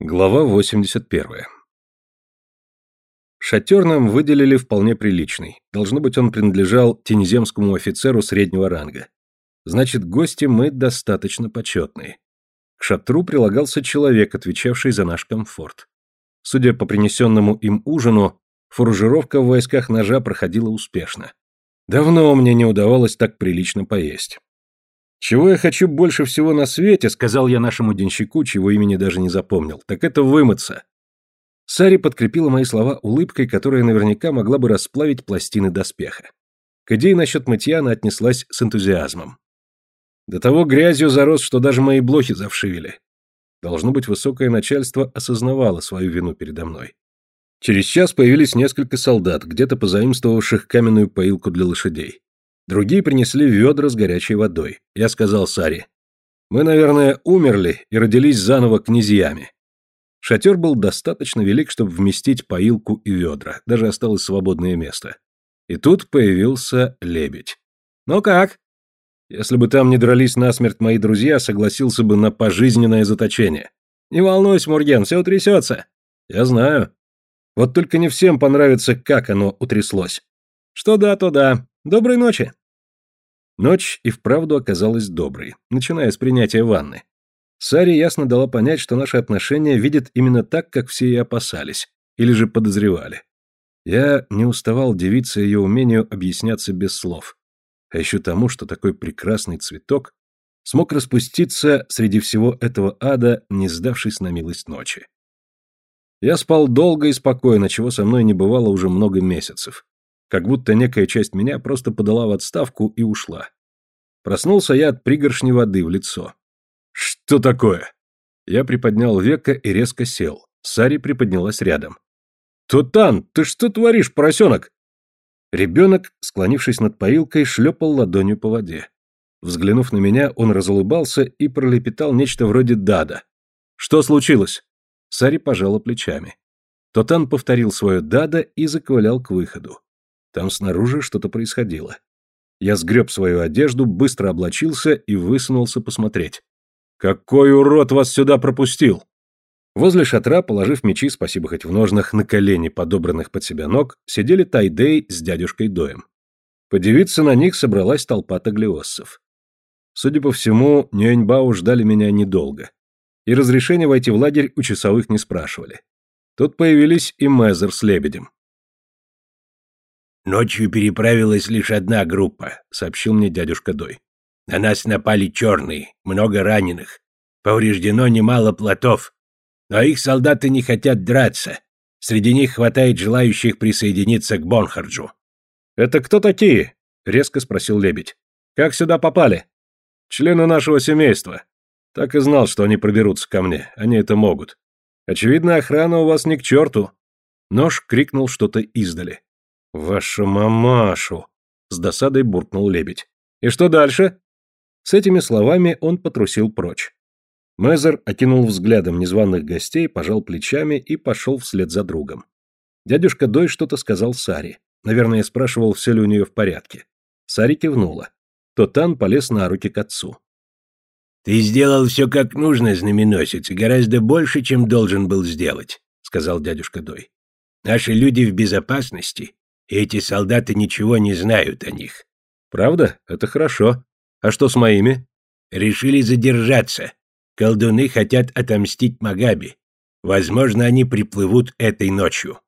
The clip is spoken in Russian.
Глава 81. Шатер нам выделили вполне приличный. Должно быть, он принадлежал тенеземскому офицеру среднего ранга. Значит, гости мы достаточно почетные. К шатру прилагался человек, отвечавший за наш комфорт. Судя по принесенному им ужину, фуржировка в войсках ножа проходила успешно. Давно мне не удавалось так прилично поесть. «Чего я хочу больше всего на свете», — сказал я нашему денщику, чего имени даже не запомнил, — «так это вымыться». Сари подкрепила мои слова улыбкой, которая наверняка могла бы расплавить пластины доспеха. К идее насчет мытья она отнеслась с энтузиазмом. До того грязью зарос, что даже мои блохи завшивели. Должно быть, высокое начальство осознавало свою вину передо мной. Через час появились несколько солдат, где-то позаимствовавших каменную поилку для лошадей. Другие принесли ведра с горячей водой. Я сказал Саре, «Мы, наверное, умерли и родились заново князьями». Шатер был достаточно велик, чтобы вместить поилку и ведра, даже осталось свободное место. И тут появился лебедь. «Ну как?» Если бы там не дрались насмерть мои друзья, согласился бы на пожизненное заточение. «Не волнуйся, Мурген, все утрясется». «Я знаю. Вот только не всем понравится, как оно утряслось». «Что да, то да. Доброй ночи». Ночь и вправду оказалась доброй, начиная с принятия ванны. Саре ясно дала понять, что наши отношения видят именно так, как все и опасались, или же подозревали. Я не уставал дивиться ее умению объясняться без слов. А еще тому, что такой прекрасный цветок смог распуститься среди всего этого ада, не сдавшись на милость ночи. Я спал долго и спокойно, чего со мной не бывало уже много месяцев как будто некая часть меня просто подала в отставку и ушла. Проснулся я от пригоршни воды в лицо. «Что такое?» Я приподнял века и резко сел. Сари приподнялась рядом. «Тутан, ты что творишь, поросенок?» Ребенок, склонившись над поилкой, шлепал ладонью по воде. Взглянув на меня, он разулыбался и пролепетал нечто вроде «дада». «Что случилось?» Сари пожала плечами. Тотан повторил свое «дада» и заковылял к выходу. Там снаружи что-то происходило. Я сгреб свою одежду, быстро облачился и высунулся посмотреть. «Какой урод вас сюда пропустил!» Возле шатра, положив мечи, спасибо хоть в ножнах, на колени, подобранных под себя ног, сидели Тайдей с дядюшкой Доем. Подивиться на них собралась толпа таглиоссов. Судя по всему, Нюэньбао ждали меня недолго. И разрешения войти в лагерь у часовых не спрашивали. Тут появились и Мезер с лебедем. «Ночью переправилась лишь одна группа», — сообщил мне дядюшка Дой. «На нас напали черные, много раненых. Повреждено немало плотов. Но их солдаты не хотят драться. Среди них хватает желающих присоединиться к Бонхарджу». «Это кто такие?» — резко спросил лебедь. «Как сюда попали?» «Члены нашего семейства. Так и знал, что они проберутся ко мне. Они это могут. Очевидно, охрана у вас не к черту». Нож крикнул что-то издали. «Вашу мамашу!» — с досадой буркнул лебедь. «И что дальше?» С этими словами он потрусил прочь. Мезер окинул взглядом незваных гостей, пожал плечами и пошел вслед за другом. Дядюшка Дой что-то сказал Саре. Наверное, спрашивал, все ли у нее в порядке. Сари кивнула. Тотан полез на руки к отцу. «Ты сделал все как нужно, знаменосец, и гораздо больше, чем должен был сделать», — сказал дядюшка Дой. «Наши люди в безопасности, эти солдаты ничего не знают о них. Правда? Это хорошо. А что с моими? Решили задержаться. Колдуны хотят отомстить Магаби. Возможно, они приплывут этой ночью.